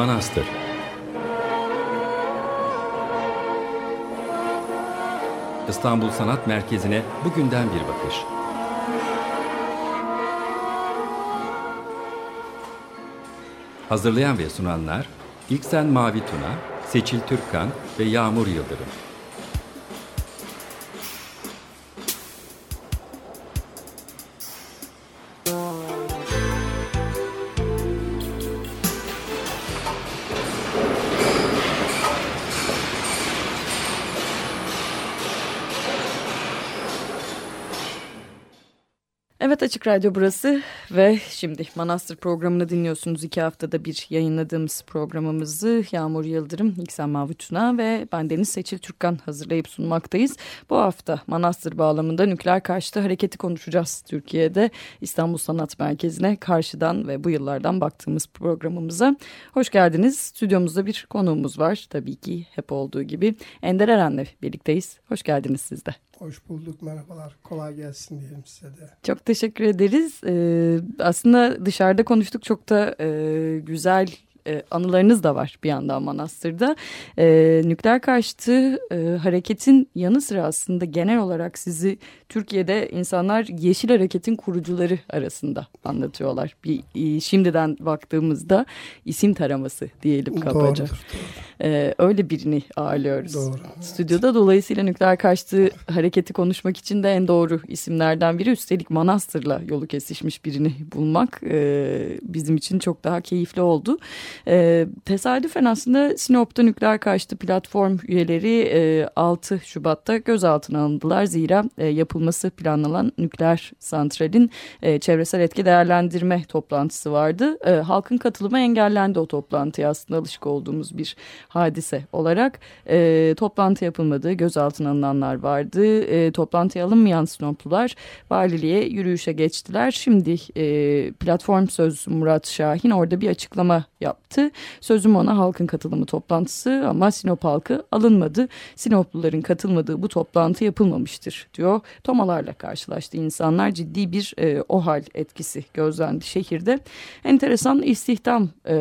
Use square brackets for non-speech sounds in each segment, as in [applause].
Manastır İstanbul Sanat Merkezi'ne bugünden bir bakış. Hazırlayan ve sunanlar İlksen Mavi Tuna, Seçil Türkkan ve Yağmur Yıldırım. Açık Radyo burası ve şimdi Manastır programını dinliyorsunuz. iki haftada bir yayınladığımız programımızı Yağmur Yıldırım, İksen Mavutuna ve ben Deniz Seçil Türkkan hazırlayıp sunmaktayız. Bu hafta Manastır bağlamında nükleer karşıtı hareketi konuşacağız. Türkiye'de İstanbul Sanat Merkezi'ne karşıdan ve bu yıllardan baktığımız programımıza. Hoş geldiniz. Stüdyomuzda bir konuğumuz var. Tabii ki hep olduğu gibi Ender Eren'le birlikteyiz. Hoş geldiniz siz de. Hoş bulduk, merhabalar. Kolay gelsin diyelim size de. Çok teşekkür ederiz. Ee, aslında dışarıda konuştuk çok da e, güzel e, anılarınız da var bir yandan Manastır'da. E, nükleer karşıtı e, hareketin yanı sıra aslında genel olarak sizi Türkiye'de insanlar Yeşil Hareket'in kurucuları arasında anlatıyorlar. Bir e, şimdiden baktığımızda isim taraması diyelim kabaca. Doğrudur, doğru. E, öyle birini ağırlıyoruz. Doğru. Stüdyoda dolayısıyla nükleer karşıtı hareketi konuşmak için de en doğru isimlerden biri. Üstelik Manastır'la yolu kesişmiş birini bulmak e, bizim için çok daha keyifli oldu. E, tesadüfen aslında Sinop'ta nükleer karşıtı platform üyeleri e, 6 Şubat'ta gözaltına alındılar. Zira e, yapılması planlanan nükleer santralin e, çevresel etki değerlendirme toplantısı vardı. E, halkın katılımı engellendi o toplantıya aslında alışık olduğumuz bir hadise olarak. E, toplantı yapılmadı, gözaltına alınanlar vardı. E, toplantıya alınmayan Sinoplular valiliğe yürüyüşe geçtiler. Şimdi e, platform sözcüsü Murat Şahin orada bir açıklama yaptı. Sözüm ona halkın katılımı toplantısı ama Sinop halkı alınmadı. Sinopluların katılmadığı bu toplantı yapılmamıştır diyor. Tomalarla karşılaştı insanlar ciddi bir e, OHAL etkisi gözlendi şehirde. Enteresan istihdam e,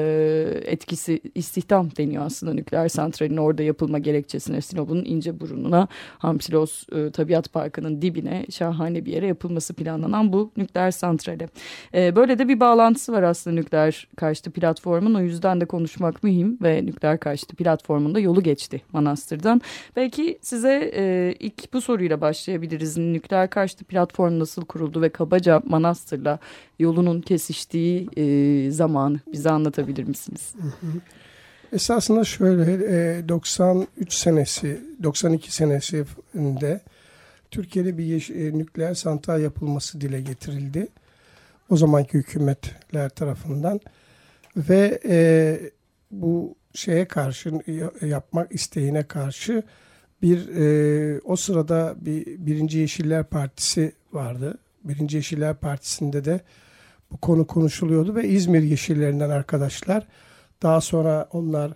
etkisi istihdam deniyor aslında nükleer santralin orada yapılma gerekçesine Sinop'un ince burununa Hamsilos e, Tabiat Parkı'nın dibine şahane bir yere yapılması planlanan bu nükleer santrale. E, böyle de bir bağlantısı var aslında nükleer karşıtı platformun o yüzden de konuşmak mühim ve nükleer karşıtı platformunda yolu geçti Manastır'dan. Belki size e, ilk bu soruyla başlayabiliriz. Nükleer karşıtı platform nasıl kuruldu ve kabaca Manastır'la yolunun kesiştiği e, zamanı bize anlatabilir misiniz? Esasında şöyle e, 93 senesi, 92 senesinde Türkiye'de bir e, nükleer santral yapılması dile getirildi. O zamanki hükümetler tarafından ve e, bu şeye karşı yapmak isteğine karşı bir e, o sırada bir Birinci Yeşiller Partisi vardı. Birinci Yeşiller Partisi'nde de bu konu konuşuluyordu ve İzmir Yeşillerinden arkadaşlar daha sonra onlar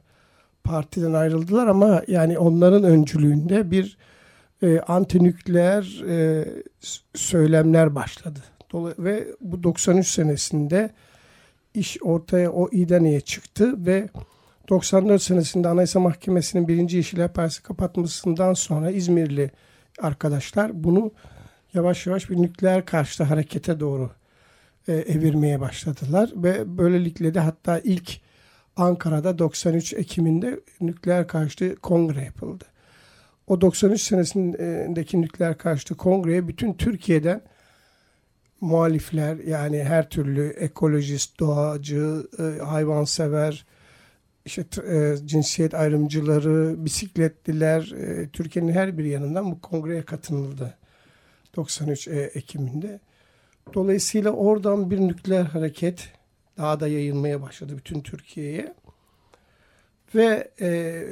partiden ayrıldılar ama yani onların öncülüğünde bir e, antinükleer e, söylemler başladı. Dolu ve bu 93 senesinde iş ortaya o İDANE'ye çıktı ve 94 senesinde Anayasa Mahkemesi'nin birinci Yeşiller Partisi kapatmasından sonra İzmirli arkadaşlar bunu yavaş yavaş bir nükleer karşıtı harekete doğru e, evirmeye başladılar ve böylelikle de hatta ilk Ankara'da 93 Ekim'inde nükleer karşıtı kongre yapıldı. O 93 senesindeki nükleer karşıtı kongreye bütün Türkiye'den muhalifler yani her türlü ekolojist, doğacı, e, hayvansever, işte e, cinsiyet ayrımcıları, bisikletliler e, Türkiye'nin her bir yanından bu kongreye katıldı 93 e, Ekim'inde. Dolayısıyla oradan bir nükleer hareket daha da yayılmaya başladı bütün Türkiye'ye. Ve e,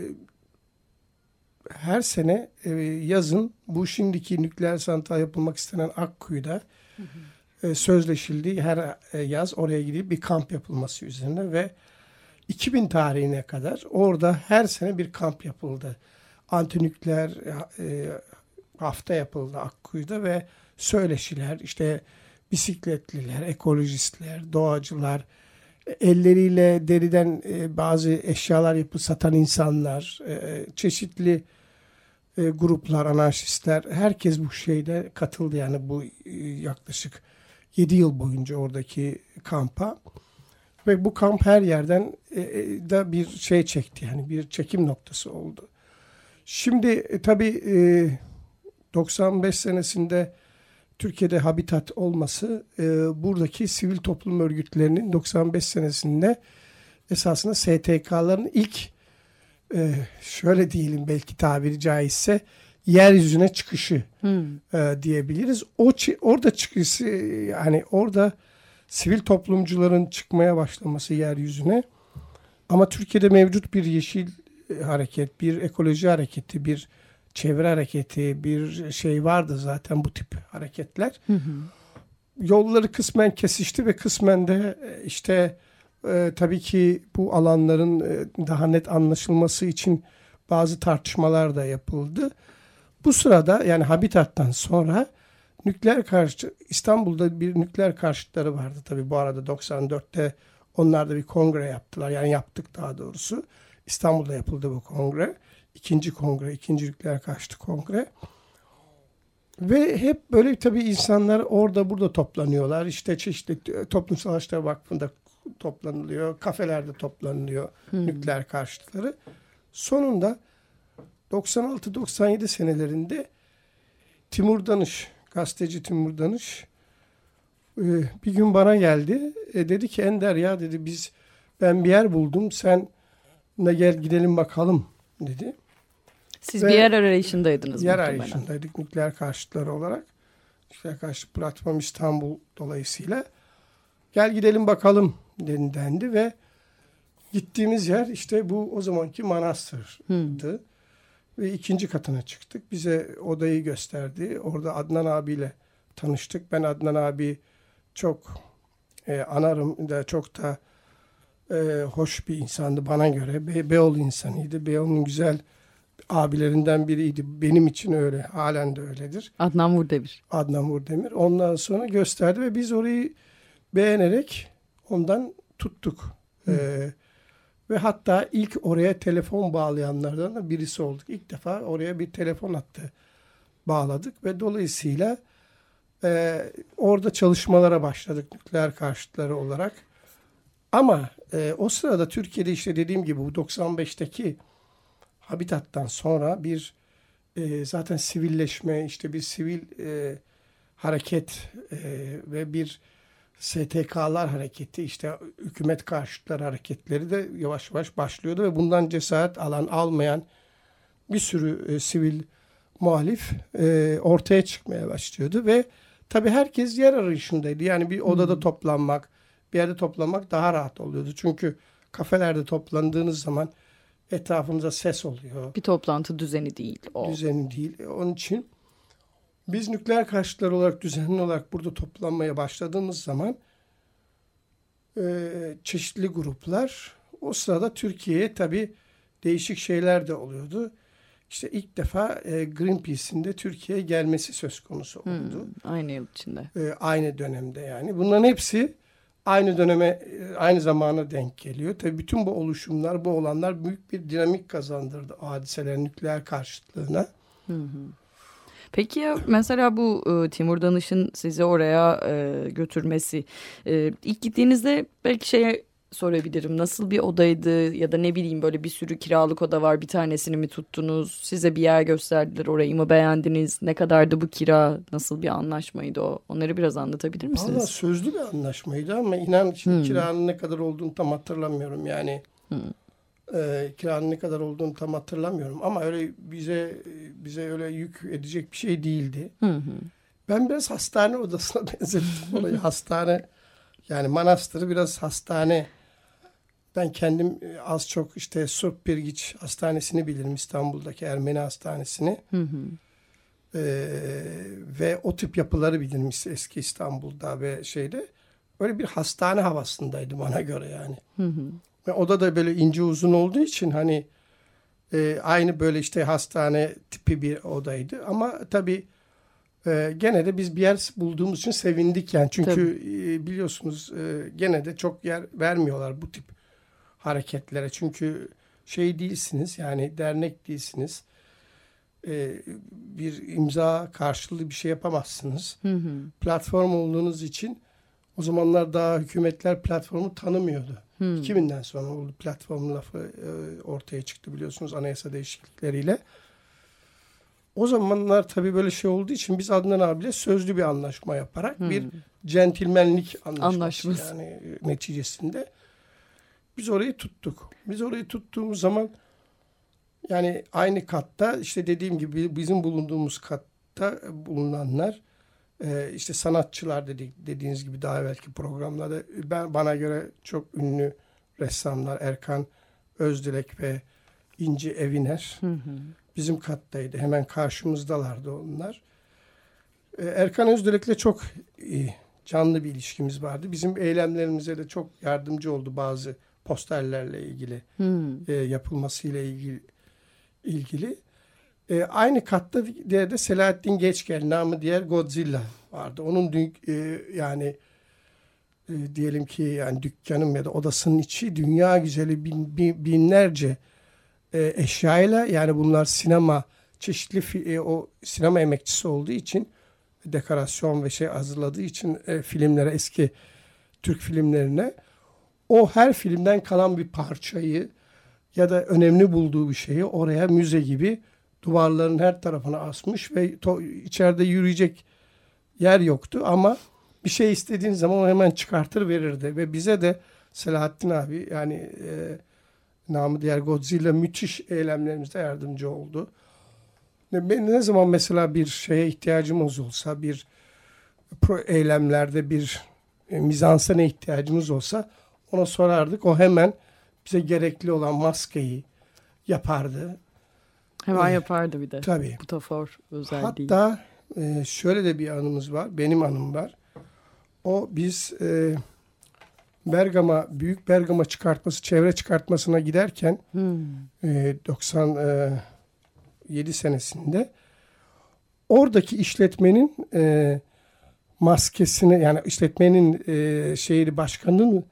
her sene e, yazın bu şimdiki nükleer santral yapılmak istenen Akkuyu'da hı hı. E, sözleşildiği her e, yaz oraya gidip bir kamp yapılması üzerine ve 2000 tarihine kadar orada her sene bir kamp yapıldı. Antinükleer e, hafta yapıldı Akkuyu'da ve söyleşiler işte bisikletliler, ekolojistler, doğacılar elleriyle deriden e, bazı eşyalar yapıp satan insanlar, e, çeşitli e, gruplar, anarşistler herkes bu şeyde katıldı yani bu yaklaşık 7 yıl boyunca oradaki kampa. Ve bu kamp her yerden da bir şey çekti yani bir çekim noktası oldu. Şimdi tabii e, 95 senesinde Türkiye'de habitat olması e, buradaki sivil toplum örgütlerinin 95 senesinde esasında STK'ların ilk e, şöyle diyelim belki tabiri caizse yeryüzüne çıkışı hmm. e, diyebiliriz. O orada çıkışı yani orada sivil toplumcuların çıkmaya başlaması yeryüzüne ama Türkiye'de mevcut bir yeşil e, hareket, bir ekoloji hareketi, bir çevre hareketi, bir şey vardı zaten bu tip hareketler. Hı hı. Yolları kısmen kesişti ve kısmen de e, işte e, tabii ki bu alanların e, daha net anlaşılması için bazı tartışmalar da yapıldı. Bu sırada yani Habitat'tan sonra nükleer karşı İstanbul'da bir nükleer karşıtları vardı tabii bu arada 94'te onlar da bir kongre yaptılar. Yani yaptık daha doğrusu. İstanbul'da yapıldı bu kongre. İkinci kongre, ikinci nükleer karşıtı kongre. Ve hep böyle tabii insanlar orada burada toplanıyorlar. İşte çeşitli Toplumsal Araçlar Vakfı'nda toplanılıyor. Kafelerde toplanılıyor hmm. nükleer karşıtları. Sonunda 96-97 senelerinde Timur Danış, gazeteci Timur Danış e, bir gün bana geldi. E, dedi ki Ender ya dedi biz ben bir yer buldum. Sen ne gel gidelim bakalım dedi. Siz Ve bir yer arayışındaydınız. Yer arayışındaydık nükleer karşıtları olarak. Nükleer karşıt platform İstanbul dolayısıyla. Gel gidelim bakalım dendi ve gittiğimiz yer işte bu o zamanki manastırdı. Hmm. Ve ikinci katına çıktık. Bize odayı gösterdi. Orada Adnan abiyle tanıştık. Ben Adnan abi çok e, anarım da çok da e, hoş bir insandı bana göre. Be Beyoğlu insanıydı. Beyoğlu'nun güzel abilerinden biriydi. Benim için öyle. Halen de öyledir. Adnan Vurdemir. Adnan Vurdemir. Ondan sonra gösterdi ve biz orayı beğenerek ondan tuttuk. Ee, ve hatta ilk oraya telefon bağlayanlardan da birisi olduk. İlk defa oraya bir telefon hattı bağladık ve dolayısıyla e, orada çalışmalara başladık nükleer karşıtları olarak. Ama e, o sırada Türkiye'de işte dediğim gibi bu 95'teki Habitat'tan sonra bir e, zaten sivilleşme işte bir sivil e, hareket e, ve bir STK'lar hareketi işte hükümet karşıtları hareketleri de yavaş yavaş başlıyordu ve bundan cesaret alan almayan bir sürü e, sivil muhalif e, ortaya çıkmaya başlıyordu ve tabi herkes yer arayışındaydı. Yani bir odada hmm. toplanmak, bir yerde toplanmak daha rahat oluyordu. Çünkü kafelerde toplandığınız zaman etrafınıza ses oluyor. Bir toplantı düzeni değil o. Düzeni değil. E, onun için biz nükleer karşıtlar olarak düzenli olarak burada toplanmaya başladığımız zaman e, çeşitli gruplar o sırada Türkiye'ye tabi değişik şeyler de oluyordu. İşte ilk defa e, Greenpeace'in de Türkiye'ye gelmesi söz konusu hmm, oldu. Hmm, aynı yıl içinde. E, aynı dönemde yani. Bunların hepsi aynı döneme, aynı zamana denk geliyor. Tabii bütün bu oluşumlar, bu olanlar büyük bir dinamik kazandırdı hadiselerin nükleer karşıtlığına. Hı hı. Peki ya mesela bu e, Timur Danış'ın sizi oraya e, götürmesi e, ilk gittiğinizde belki şey sorabilirim. Nasıl bir odaydı ya da ne bileyim böyle bir sürü kiralık oda var bir tanesini mi tuttunuz? Size bir yer gösterdiler orayı mı beğendiniz? Ne kadardı bu kira? Nasıl bir anlaşmaydı o? Onları biraz anlatabilir misiniz? Valla sözlü bir anlaşmaydı ama inan şimdi hmm. kiranın ne kadar olduğunu tam hatırlamıyorum yani. Hmm. E, kiranın ne kadar olduğunu tam hatırlamıyorum ama öyle bize bize öyle yük edecek bir şey değildi. Hı Ben biraz hastane odasına [laughs] benzettim olayı. hastane yani manastırı biraz hastane. Ben kendim e, az çok işte Surp Birgiç Hastanesi'ni bilirim İstanbul'daki Ermeni Hastanesi'ni. Hı hı. Ee, ve o tip yapıları bilirim eski İstanbul'da ve şeyde. Böyle bir hastane havasındaydı bana göre yani. Hı hı. Ve oda da böyle ince uzun olduğu için hani e, aynı böyle işte hastane tipi bir odaydı. Ama tabii E, gene de biz bir yer bulduğumuz için sevindik yani. Çünkü e, biliyorsunuz e, gene de çok yer vermiyorlar bu tip hareketlere. Çünkü şey değilsiniz yani dernek değilsiniz. E, bir imza karşılığı bir şey yapamazsınız. Hı hı. Platform olduğunuz için o zamanlar daha hükümetler platformu tanımıyordu. Hı. 2000'den sonra oldu platform lafı e, ortaya çıktı biliyorsunuz anayasa değişiklikleriyle. O zamanlar tabii böyle şey olduğu için biz Adnan abiyle sözlü bir anlaşma yaparak Hmm. bir centilmenlik anlaşması, Anlaşması. yani e, neticesinde biz orayı tuttuk. Biz orayı tuttuğumuz zaman yani aynı katta işte dediğim gibi bizim bulunduğumuz katta bulunanlar e, işte sanatçılar dedik dediğiniz gibi daha evvelki programlarda ben bana göre çok ünlü ressamlar Erkan Özdilek ve İnci Eviner Hı hı. bizim kattaydı. Hemen karşımızdalardı onlar. Ee, Erkan Özdilek'le çok iyi, canlı bir ilişkimiz vardı. Bizim eylemlerimize de çok yardımcı oldu bazı posterlerle ilgili, Hı. e, yapılmasıyla ilgili. ilgili. E, aynı katta de, de Selahattin Geçgel, namı diğer Godzilla vardı. Onun dün, e, yani e, diyelim ki yani dükkanım ya da odasının içi dünya güzeli bin, bin- binlerce e, eşyayla yani bunlar sinema çeşitli fi- e, o sinema emekçisi olduğu için dekorasyon ve şey hazırladığı için e, filmlere eski Türk filmlerine o her filmden kalan bir parçayı ya da önemli bulduğu bir şeyi oraya müze gibi duvarların her tarafına asmış ve içeride yürüyecek yer yoktu ama bir şey istediğin zaman o hemen çıkartır verirdi ve bize de Selahattin abi yani e, namı diğer Godzilla müthiş eylemlerimizde yardımcı oldu. Ben ne zaman mesela bir şeye ihtiyacımız olsa bir pro eylemlerde bir e, mizansene ihtiyacımız olsa ona sorardık. O hemen bize gerekli olan maskeyi yapardı. Hemen Evet. yapardı bir de. Tabii. Butafor özel değil. Hatta e, şöyle de bir anımız var. Benim anım var. O biz e, Bergama, Büyük Bergama çıkartması, çevre çıkartmasına giderken Hı. e, 97 senesinde oradaki işletmenin e, maskesini yani işletmenin e, şehri başkanının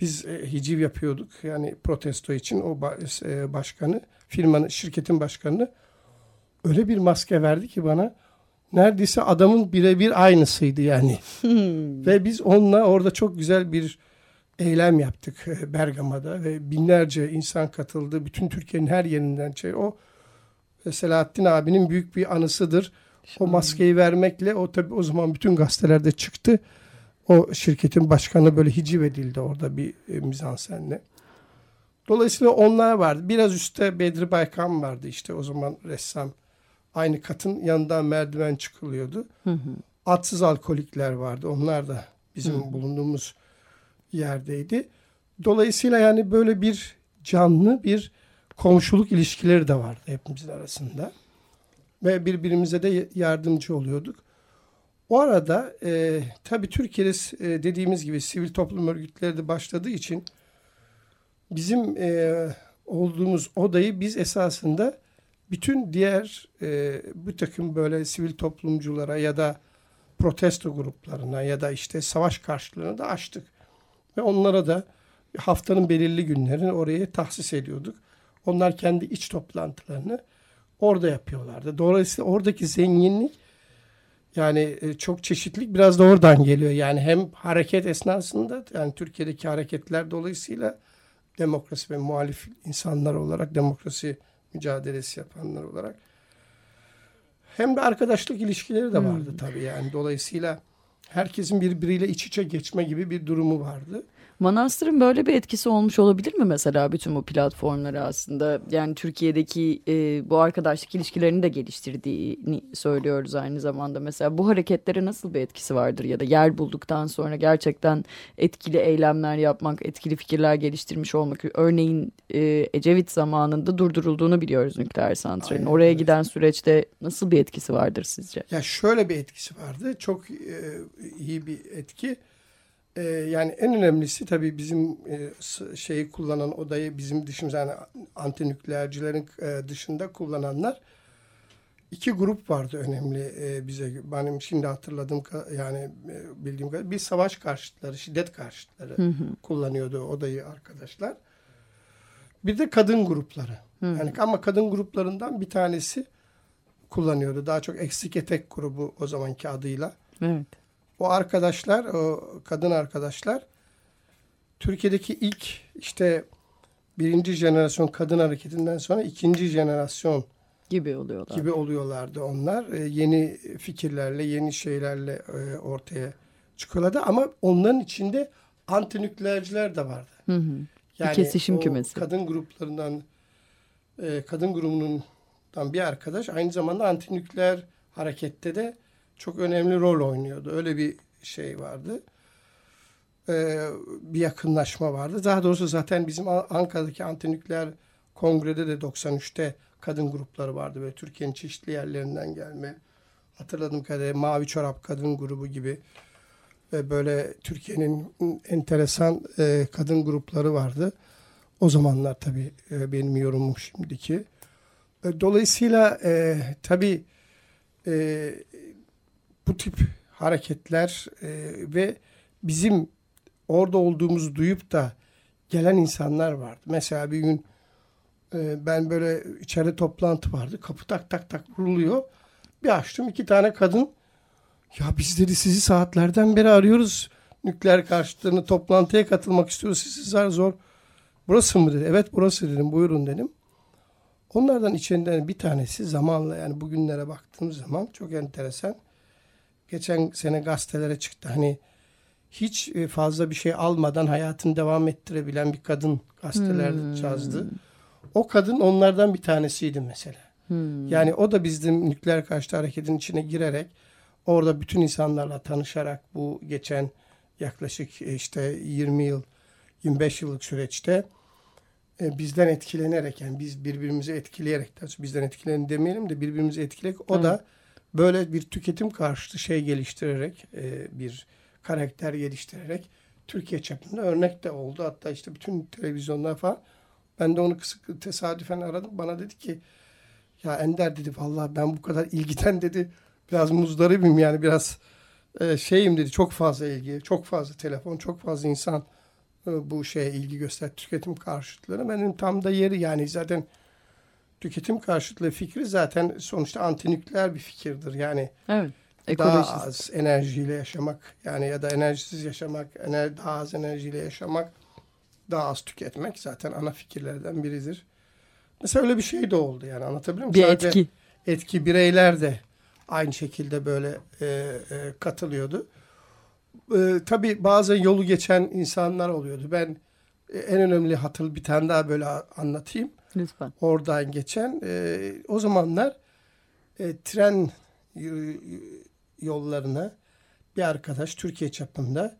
biz e, hiciv yapıyorduk yani protesto için o ba- e, başkanı firmanın şirketin başkanını öyle bir maske verdi ki bana neredeyse adamın birebir aynısıydı yani. Ve biz onunla orada çok güzel bir eylem yaptık e, Bergama'da ve binlerce insan katıldı. Bütün Türkiye'nin her yerinden şey o e, Selahattin abinin büyük bir anısıdır. O maskeyi vermekle o tabii o zaman bütün gazetelerde çıktı. O şirketin başkanı böyle hiciv edildi orada bir e, mizansenle. Dolayısıyla onlar vardı. Biraz üstte Bedri Baykan vardı işte o zaman ressam. Aynı katın yanından merdiven çıkılıyordu. Hı hı. Atsız alkolikler vardı. Onlar da bizim Hı. bulunduğumuz yerdeydi. Dolayısıyla yani böyle bir canlı bir komşuluk ilişkileri de vardı hepimizin arasında. Ve birbirimize de yardımcı oluyorduk. O arada e, tabii Türkiye'de e, dediğimiz gibi sivil toplum örgütleri de başladığı için bizim e, olduğumuz odayı biz esasında bütün diğer e, bir takım böyle sivil toplumculara ya da protesto gruplarına ya da işte savaş karşılarına da açtık. Ve onlara da haftanın belirli günlerini oraya tahsis ediyorduk. Onlar kendi iç toplantılarını orada yapıyorlardı. Dolayısıyla oradaki zenginlik yani e, çok çeşitlilik biraz da oradan geliyor. Yani hem hareket esnasında yani Türkiye'deki hareketler dolayısıyla demokrasi ve muhalif insanlar olarak demokrasi mücadelesi yapanlar olarak hem de arkadaşlık ilişkileri de vardı tabii yani dolayısıyla herkesin birbiriyle iç içe geçme gibi bir durumu vardı. Manastır'ın böyle bir etkisi olmuş olabilir mi mesela bütün bu platformları aslında? Yani Türkiye'deki e, bu arkadaşlık ilişkilerini de geliştirdiğini söylüyoruz aynı zamanda. Mesela bu hareketlere nasıl bir etkisi vardır ya da yer bulduktan sonra gerçekten etkili eylemler yapmak, etkili fikirler geliştirmiş olmak. Örneğin e, Ecevit zamanında durdurulduğunu biliyoruz nükleer santralin. Aynen, Oraya evet. giden süreçte nasıl bir etkisi vardır sizce? Ya şöyle bir etkisi vardı. Çok e, iyi bir etki. E, yani en önemlisi tabii bizim e, şeyi kullanan odayı bizim dışımızda yani antinükleercilerin e, dışında kullananlar iki grup vardı önemli e, bize. Benim şimdi hatırladığım yani e, bildiğim kadar bir savaş karşıtları, şiddet karşıtları hı hı. kullanıyordu odayı arkadaşlar. Bir de kadın grupları. Hı. Yani ama kadın gruplarından bir tanesi kullanıyordu. Daha çok eksik etek grubu o zamanki adıyla. Evet. O arkadaşlar, o kadın arkadaşlar Türkiye'deki ilk işte birinci jenerasyon kadın hareketinden sonra ikinci jenerasyon gibi oluyorlar. Gibi oluyorlardı onlar. E, yeni fikirlerle, yeni şeylerle e, ortaya çıkıyorlardı. Ama onların içinde antinükleerciler de vardı. Hı hı. Yani bir kesişim kümesi. Kadın gruplarından, e, kadın grubundan bir arkadaş aynı zamanda antinükleer harekette de çok önemli rol oynuyordu. Öyle bir şey vardı. E, bir yakınlaşma vardı. Daha doğrusu zaten bizim Ankara'daki antinükleer kongrede de 93'te kadın grupları vardı. Böyle Türkiye'nin çeşitli yerlerinden gelme. Hatırladığım kadarıyla Mavi Çorap Kadın Grubu gibi ve böyle Türkiye'nin enteresan e, kadın grupları vardı. O zamanlar tabii e, benim yorumum şimdiki. E, dolayısıyla e, tabii e, bu tip hareketler e, ve bizim orada olduğumuzu duyup da gelen insanlar vardı. Mesela bir gün e, ben böyle içeride toplantı vardı. Kapı tak tak tak vuruluyor. Bir açtım iki tane kadın. Ya biz dedi sizi saatlerden beri arıyoruz. Nükleer karşıtlarını toplantıya katılmak istiyoruz. Sizi zar zor. Burası mı dedi. Evet burası dedim. Buyurun dedim. Onlardan içinden bir tanesi zamanla yani bugünlere baktığım zaman çok enteresan. Geçen sene gazetelere çıktı. Hani hiç e, fazla bir şey almadan hayatını devam ettirebilen bir kadın gazeteler hmm. yazdı. O kadın onlardan bir tanesiydi mesela. Hmm. Yani o da bizim nükleer karşıtı hareketin içine girerek orada bütün insanlarla tanışarak bu geçen yaklaşık e, işte 20 yıl 25 yıllık süreçte e, bizden etkilenerek yani biz birbirimizi etkileyerek bizden etkilenin demeyelim de birbirimizi etkileyerek o hmm. da böyle bir tüketim karşıtı şey geliştirerek e, bir karakter geliştirerek Türkiye çapında örnek de oldu. Hatta işte bütün televizyonlar falan ben de onu kısık tesadüfen aradım. Bana dedi ki ya Ender dedi vallahi ben bu kadar ilgiden dedi biraz muzdaribim yani biraz e, şeyim dedi çok fazla ilgi, çok fazla telefon, çok fazla insan e, bu şeye ilgi göster tüketim karşıtları. Benim tam da yeri yani zaten tüketim karşıtlığı fikri zaten sonuçta antinükleer bir fikirdir. Yani evet, daha az enerjiyle yaşamak yani ya da enerjisiz yaşamak, ener, daha az enerjiyle yaşamak daha az tüketmek zaten ana fikirlerden biridir. Mesela öyle bir şey de oldu yani anlatabiliyor muyum? Bir Sadece etki. Etki bireyler de aynı şekilde böyle e, e, katılıyordu. E, tabii bazen yolu geçen insanlar oluyordu. Ben en önemli hatır bir tane daha böyle anlatayım. Lütfen. Oradan geçen. E, o zamanlar e, tren yollarına bir arkadaş Türkiye çapında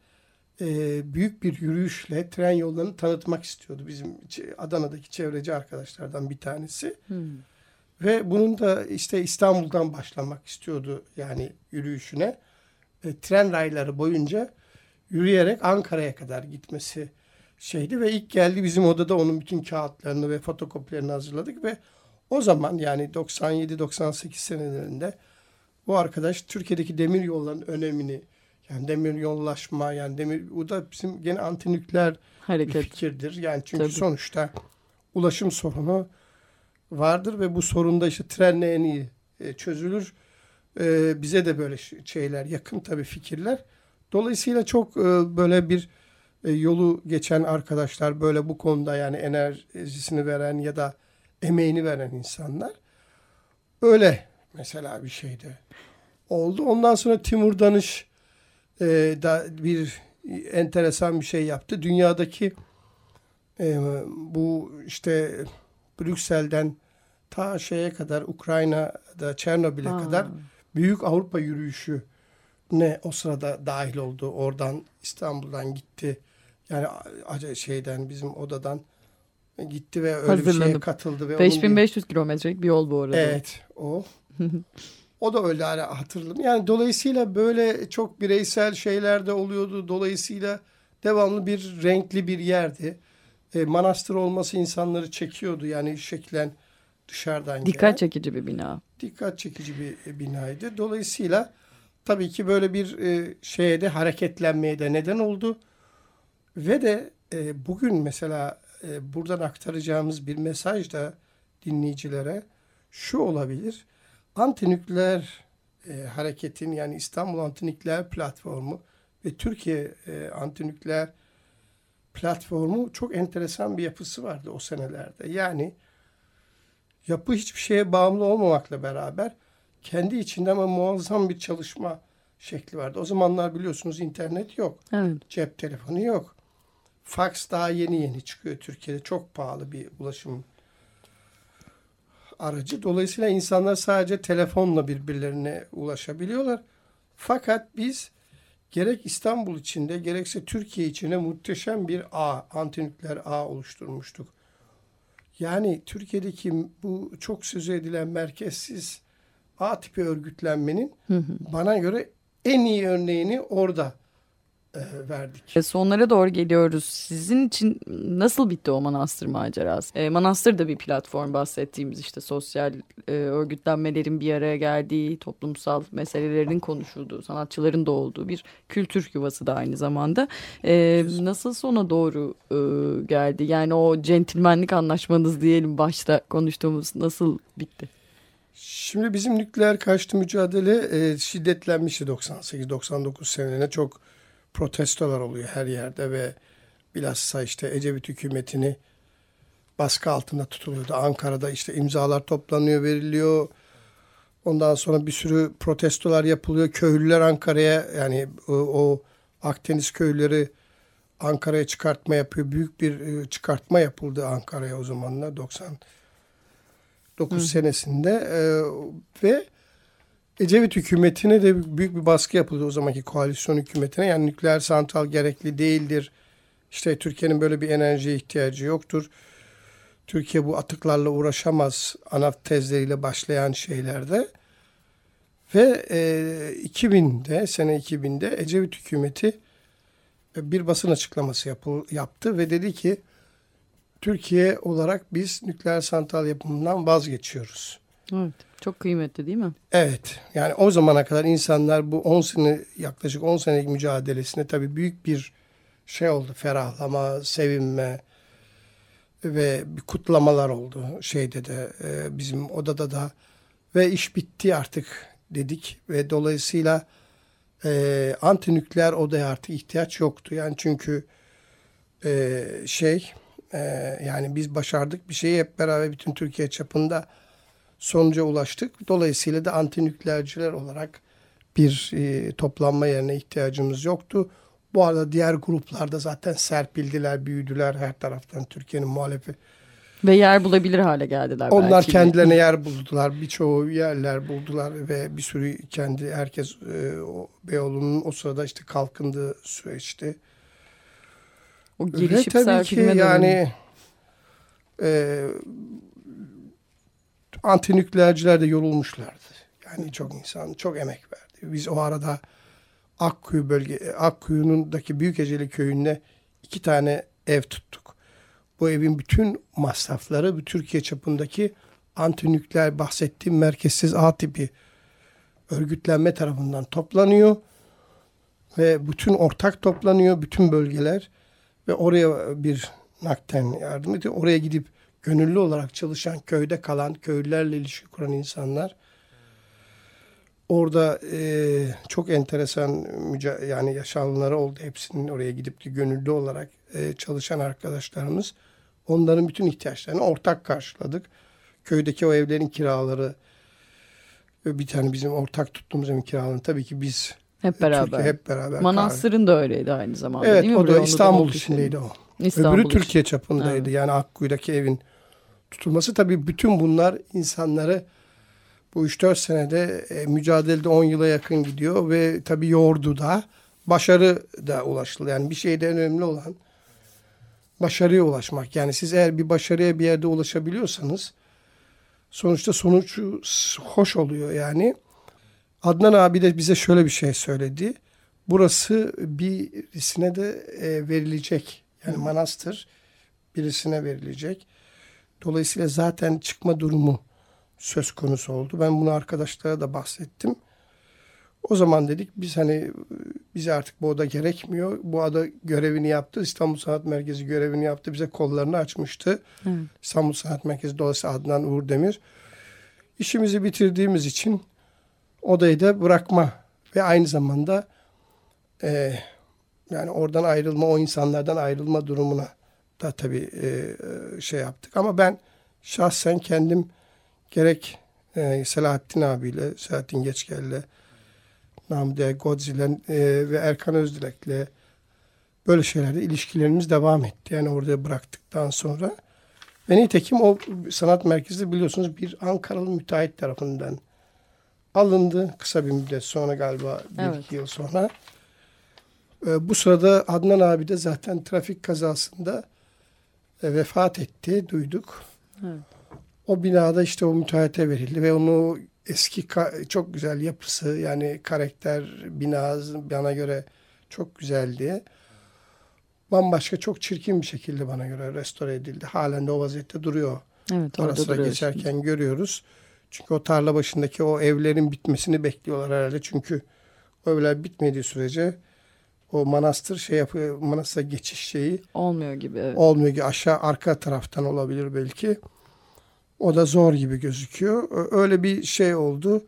e, büyük bir yürüyüşle tren yollarını tanıtmak istiyordu. Bizim Adana'daki çevreci arkadaşlardan bir tanesi. Hmm. Ve bunun da işte İstanbul'dan başlamak istiyordu yani yürüyüşüne. E, tren rayları boyunca yürüyerek Ankara'ya kadar gitmesi şeydi ve ilk geldi bizim odada onun bütün kağıtlarını ve fotokopilerini hazırladık ve o zaman yani 97-98 senelerinde bu arkadaş Türkiye'deki demir yollarının önemini yani demir yollaşma yani demir bu da bizim gene antinükleer Hareket. bir fikirdir. Yani çünkü Tabii. sonuçta ulaşım sorunu vardır ve bu sorunda işte trenle en iyi e, çözülür. E, bize de böyle şeyler yakın tabii fikirler. Dolayısıyla çok e, böyle bir e, yolu geçen arkadaşlar böyle bu konuda yani enerjisini veren ya da emeğini veren insanlar öyle mesela bir şeyde oldu. Ondan sonra Timur Danış e, da bir enteresan bir şey yaptı. Dünyadaki e, bu işte Brüksel'den ta şeye kadar Ukrayna'da Çernobil'e kadar büyük Avrupa yürüyüşü ne o sırada dahil oldu. Oradan İstanbul'dan gitti. Yani şeyden bizim odadan gitti ve öyle bir şeye katıldı. ve 5500 kilometrelik bir yol bu arada. Evet o. [laughs] O da öyle hani hatırladım. Yani dolayısıyla böyle çok bireysel şeyler de oluyordu. Dolayısıyla devamlı bir renkli bir yerdi. E, manastır olması insanları çekiyordu. Yani şeklen dışarıdan Dikkat gelen. çekici bir bina. Dikkat çekici bir binaydı. Dolayısıyla tabii ki böyle bir e, şeye de hareketlenmeye de neden oldu. Ve de e, bugün mesela e, buradan aktaracağımız bir mesaj da dinleyicilere şu olabilir. Antinükleer e, hareketin yani İstanbul Antinükleer Platformu ve Türkiye e, Antinükleer Platformu çok enteresan bir yapısı vardı o senelerde. Yani yapı hiçbir şeye bağımlı olmamakla beraber kendi içinde ama muazzam bir çalışma şekli vardı. O zamanlar biliyorsunuz internet yok. Evet. Cep telefonu yok. Fax daha yeni yeni çıkıyor Türkiye'de. Çok pahalı bir ulaşım aracı. Dolayısıyla insanlar sadece telefonla birbirlerine ulaşabiliyorlar. Fakat biz gerek İstanbul içinde gerekse Türkiye içinde muhteşem bir ağ, antinükleer ağ oluşturmuştuk. Yani Türkiye'deki bu çok sözü edilen merkezsiz A tipi örgütlenmenin Hı hı. bana göre en iyi örneğini orada verdik. E, Sonlara doğru geliyoruz. Sizin için nasıl bitti o manastır macerası? E, manastır da bir platform bahsettiğimiz işte sosyal e, örgütlenmelerin bir araya geldiği, toplumsal meselelerin konuşulduğu, sanatçıların da olduğu bir kültür yuvası da aynı zamanda. E, nasıl sona doğru e, geldi? Yani o centilmenlik anlaşmanız diyelim başta konuştuğumuz nasıl bitti? Şimdi bizim nükleer karşıtı mücadele e, şiddetlenmişti 98-99 senelerine çok protestolar oluyor her yerde ve bilhassa işte Ecevit hükümetini baskı altında tutuluyordu. Ankara'da işte imzalar toplanıyor, veriliyor. Ondan sonra bir sürü protestolar yapılıyor. Köylüler Ankara'ya yani o, o Akdeniz köyleri Ankara'ya çıkartma yapıyor. Büyük bir e, çıkartma yapıldı Ankara'ya o zamanlar 99 senesinde e, ve Ecevit hükümetine de büyük bir baskı yapıldı o zamanki koalisyon hükümetine. Yani nükleer santral gerekli değildir. İşte Türkiye'nin böyle bir enerjiye ihtiyacı yoktur. Türkiye bu atıklarla uğraşamaz ana tezleriyle başlayan şeylerde. Ve e, 2000'de, sene 2000'de Ecevit hükümeti e, bir basın açıklaması yapı, yaptı ve dedi ki Türkiye olarak biz nükleer santral yapımından vazgeçiyoruz. Evet. Çok kıymetli değil mi? Evet. Yani o zamana kadar insanlar bu 10 sene yaklaşık 10 senelik mücadelesine tabii büyük bir şey oldu. Ferahlama, sevinme ve bir kutlamalar oldu şeyde de e, bizim odada da ve iş bitti artık dedik ve dolayısıyla e, antinükleer odaya artık ihtiyaç yoktu. Yani çünkü e, şey e, yani biz başardık bir şeyi hep beraber bütün Türkiye çapında sonuca ulaştık. Dolayısıyla da antinükleerciler olarak bir e, toplanma yerine ihtiyacımız yoktu. Bu arada diğer gruplarda zaten serpildiler, büyüdüler her taraftan Türkiye'nin muhalefeti. Ve yer bulabilir hale geldiler Onlar belki de. kendilerine yer buldular. Birçoğu yerler buldular ve bir sürü kendi herkes e, o Beyoğlu'nun o sırada işte kalkındığı süreçti. O gelişip tabii ki yani e, antinükleerciler de yorulmuşlardı. Yani çok insan çok emek verdi. Biz o arada Akkuyu bölge Akkuyu'nundaki Büyükeceli köyünde iki tane ev tuttuk. Bu evin bütün masrafları bu Türkiye çapındaki antinükleer bahsettiğim merkezsiz A tipi örgütlenme tarafından toplanıyor ve bütün ortak toplanıyor bütün bölgeler ve oraya bir nakden yardım ediyor. Oraya gidip gönüllü olarak çalışan köyde kalan köylülerle ilişki kuran insanlar orada e, çok enteresan yani yaşananları oldu. Hepsinin oraya gidip de gönüllü olarak e, çalışan arkadaşlarımız onların bütün ihtiyaçlarını ortak karşıladık. Köydeki o evlerin kiraları ve bir tane bizim ortak tuttuğumuz evin kiralarını tabii ki biz hep beraber. Türkiye hep beraber. Manastır'ın da öyleydi aynı zamanda Evet değil mi? o Buraya da İstanbul içindeydi o. İstanbul Öbürü için. Türkiye çapındaydı. Yani Akkuyu'daki evin tutulması. Tabii bütün bunlar insanları bu 3-4 senede e, mücadelede 10 yıla yakın gidiyor ve tabii yoğurdu da başarı da ulaşıldı. Yani bir şeyde önemli olan başarıya ulaşmak. Yani siz eğer bir başarıya bir yerde ulaşabiliyorsanız sonuçta sonuç hoş oluyor yani. Adnan abi de bize şöyle bir şey söyledi. Burası birisine de e, verilecek. Yani manastır birisine verilecek. Dolayısıyla zaten çıkma durumu söz konusu oldu. Ben bunu arkadaşlara da bahsettim. O zaman dedik biz hani bize artık bu oda gerekmiyor. Bu ada görevini yaptı. İstanbul Sanat Merkezi görevini yaptı. Bize kollarını açmıştı. Evet. İstanbul Sanat Merkezi dolayısıyla Adnan Uğur Demir. İşimizi bitirdiğimiz için odayı da bırakma ve aynı zamanda e, yani oradan ayrılma, o insanlardan ayrılma durumuna da tabii e, şey yaptık. Ama ben şahsen kendim gerek e, Selahattin abiyle, Selahattin Geçgel'le, Namde Godzilla e, ve Erkan Özdilek'le böyle şeylerde ilişkilerimiz devam etti. Yani orada bıraktıktan sonra. Ve nitekim o sanat merkezi biliyorsunuz bir Ankaralı müteahhit tarafından alındı. Kısa bir müddet sonra galiba bir evet. iki yıl sonra. E, bu sırada Adnan abi de zaten trafik kazasında e, vefat etti. Duyduk. Evet. O binada işte o müteahhite verildi ve onu eski çok güzel yapısı yani karakter bina bana göre çok güzeldi. Bambaşka çok çirkin bir şekilde bana göre restore edildi. Halen de o vaziyette duruyor. Evet, Ara sıra geçerken şimdi. görüyoruz. Çünkü o tarla başındaki o evlerin bitmesini bekliyorlar herhalde. Çünkü o evler bitmediği sürece o manastır şey yapıyor, manastır geçiş şeyi olmuyor gibi. Evet. Olmuyor gibi aşağı arka taraftan olabilir belki. O da zor gibi gözüküyor. Öyle bir şey oldu.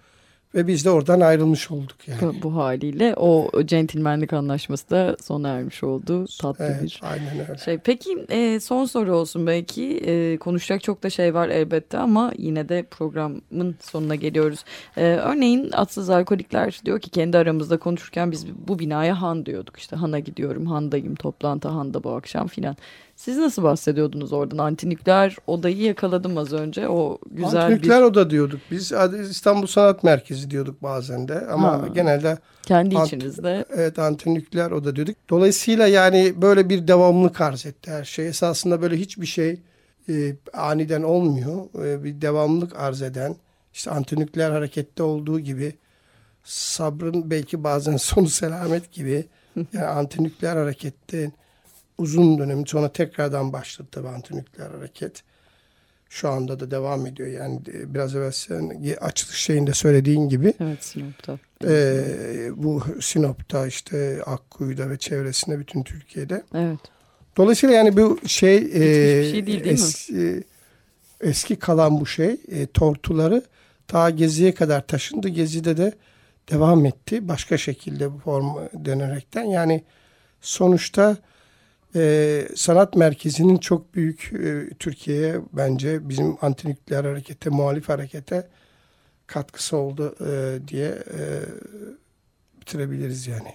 Ve biz de oradan ayrılmış olduk yani. Bu haliyle o centilmenlik anlaşması da sona ermiş oldu. Tatlı evet, bir aynen öyle. şey. Peki e, son soru olsun belki. E, konuşacak çok da şey var elbette ama yine de programın sonuna geliyoruz. E, örneğin Atsız Alkolikler diyor ki kendi aramızda konuşurken biz bu binaya Han diyorduk. İşte Han'a gidiyorum, Han'dayım, toplantı Han'da bu akşam filan. Siz nasıl bahsediyordunuz oradan? Antinükleer odayı yakaladım az önce. O güzel Antinükleer bir... oda diyorduk. Biz İstanbul Sanat Merkezi diyorduk bazen de. Ama ha. genelde... Kendi ant... içinizde. Evet antinükleer oda diyorduk. Dolayısıyla yani böyle bir devamlılık arz etti her şey. Esasında böyle hiçbir şey e, aniden olmuyor. E, bir devamlılık arz eden, işte antinükleer harekette olduğu gibi sabrın belki bazen [laughs] sonu selamet gibi yani [laughs] antinükleer harekette uzun dönem sonra tekrardan başladı tabii antinükleer hareket. Şu anda da devam ediyor. Yani e, biraz evvel sen açılış şeyinde söylediğin gibi. Evet Sinop'ta. E, bu Sinop'ta işte Akkuyu'da ve çevresinde bütün Türkiye'de. Evet. Dolayısıyla yani bu şey, e, şey değil, değil eski, mi? eski kalan bu şey e, tortuları ta Gezi'ye kadar taşındı. Gezi'de de devam etti. Başka şekilde bu form dönerekten. Yani sonuçta e, sanat merkezinin çok büyük e, Türkiye'ye bence bizim antinükleer harekete, muhalif harekete katkısı oldu e, diye e, bitirebiliriz yani.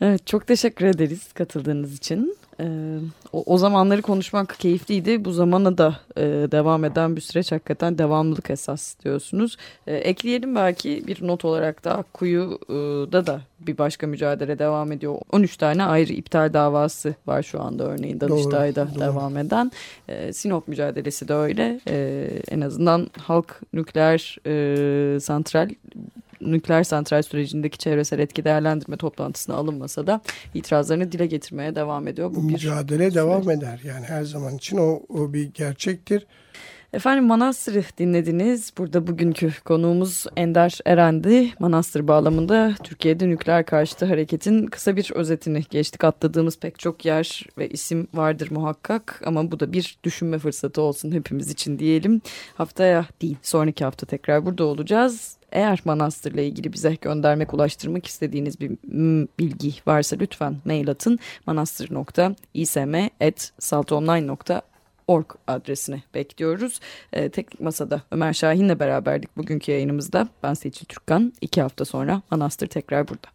Evet çok teşekkür ederiz katıldığınız için. Ee, o, o zamanları konuşmak keyifliydi. Bu zamana da e, devam eden bir süreç hakikaten devamlılık esas diyorsunuz. E, ekleyelim belki bir not olarak da Akkuyu'da da bir başka mücadele devam ediyor. 13 tane ayrı iptal davası var şu anda örneğin Danıştay'da doğru, devam eden. E, Sinop mücadelesi de öyle. E, en azından halk nükleer e, santral nükleer santral sürecindeki çevresel etki değerlendirme toplantısına alınmasa da itirazlarını dile getirmeye devam ediyor. Bu Mücadele bir devam eder yani her zaman için o, o bir gerçektir. Efendim Manastır'ı dinlediniz. Burada bugünkü konuğumuz Ender Erendi. Manastır bağlamında Türkiye'de nükleer karşıtı hareketin kısa bir özetini geçtik. Atladığımız pek çok yer ve isim vardır muhakkak ama bu da bir düşünme fırsatı olsun hepimiz için diyelim. Haftaya değil sonraki hafta tekrar burada olacağız. Eğer manastırla ilgili bize göndermek, ulaştırmak istediğiniz bir bilgi varsa lütfen mail atın. manastır.ism.saltonline.org org adresine bekliyoruz. Ee, Teknik Masa'da Ömer Şahin'le beraberdik bugünkü yayınımızda. Ben Seçil Türkkan. İki hafta sonra Manastır tekrar burada.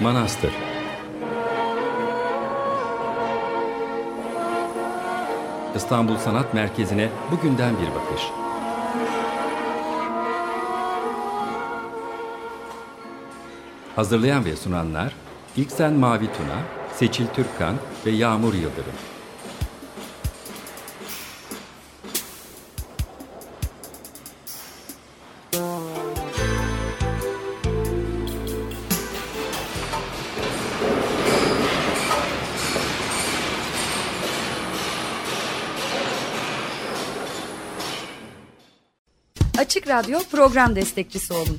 Manastır İstanbul Sanat Merkezi'ne bugünden bir bakış. Hazırlayan ve sunanlar İlksen Mavi Tuna, Seçil Türkkan ve Yağmur Yıldırım. Açık Radyo program destekçisi olun